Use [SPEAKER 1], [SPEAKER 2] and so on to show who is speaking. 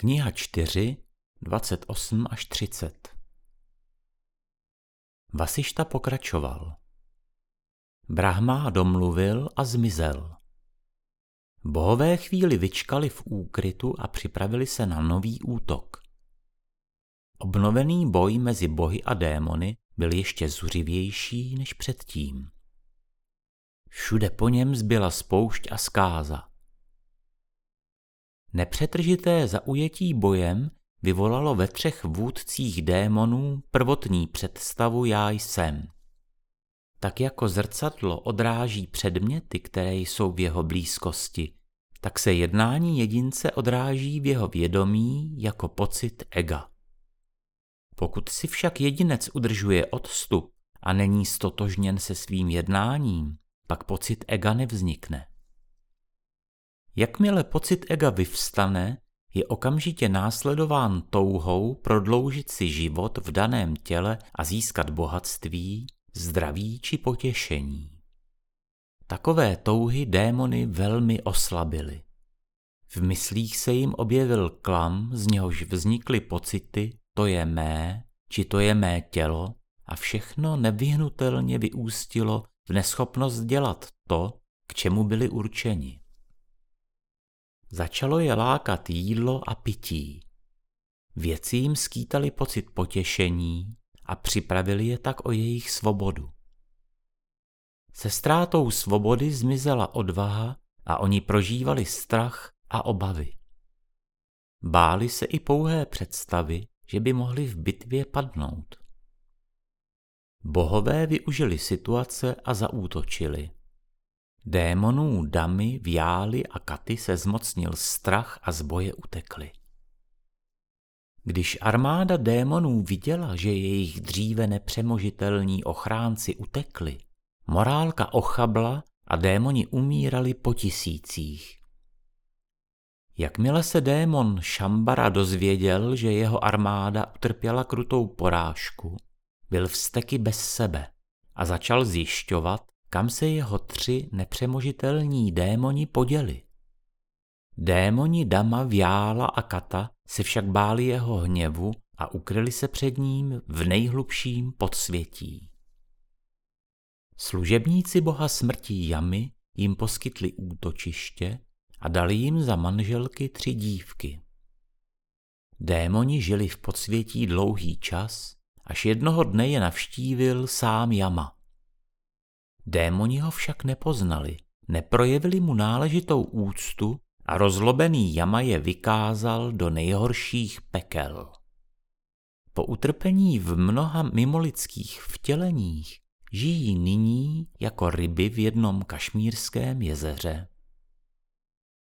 [SPEAKER 1] Kniha 4, 28 až 30 Vasišta pokračoval. Brahma domluvil a zmizel. Bohové chvíli vyčkali v úkrytu a připravili se na nový útok. Obnovený boj mezi bohy a démony byl ještě zuřivější než předtím. Všude po něm zbyla spoušť a zkáza. Nepřetržité zaujetí bojem vyvolalo ve třech vůdcích démonů prvotní představu já jsem. Tak jako zrcadlo odráží předměty, které jsou v jeho blízkosti, tak se jednání jedince odráží v jeho vědomí jako pocit ega. Pokud si však jedinec udržuje odstup a není stotožněn se svým jednáním, pak pocit ega nevznikne. Jakmile pocit ega vyvstane, je okamžitě následován touhou prodloužit si život v daném těle a získat bohatství, zdraví či potěšení. Takové touhy démony velmi oslabily. V myslích se jim objevil klam, z něhož vznikly pocity to je mé, či to je mé tělo a všechno nevyhnutelně vyústilo v neschopnost dělat to, k čemu byli určeni. Začalo je lákat jídlo a pití. Věci jim skýtali pocit potěšení a připravili je tak o jejich svobodu. Se ztrátou svobody zmizela odvaha a oni prožívali strach a obavy. Báli se i pouhé představy, že by mohli v bitvě padnout. Bohové využili situace a zaútočili. Démonů Damy, Vjály a Katy se zmocnil strach a z boje utekli. Když armáda démonů viděla, že jejich dříve nepřemožitelní ochránci utekli, morálka ochabla a démoni umírali po tisících. Jakmile se démon Šambara dozvěděl, že jeho armáda utrpěla krutou porážku, byl vsteky bez sebe a začal zjišťovat, kam se jeho tři nepřemožitelní démoni poděli. Démoni Dama, Vjála a Kata se však báli jeho hněvu a ukryli se před ním v nejhlubším podsvětí. Služebníci boha smrti Jamy jim poskytli útočiště a dali jim za manželky tři dívky. Démoni žili v podsvětí dlouhý čas, až jednoho dne je navštívil sám Jama. Démoni ho však nepoznali, neprojevili mu náležitou úctu a rozlobený Jama je vykázal do nejhorších pekel. Po utrpení v mnoha mimolidských vtěleních žijí nyní jako ryby v jednom kašmírském jezeře.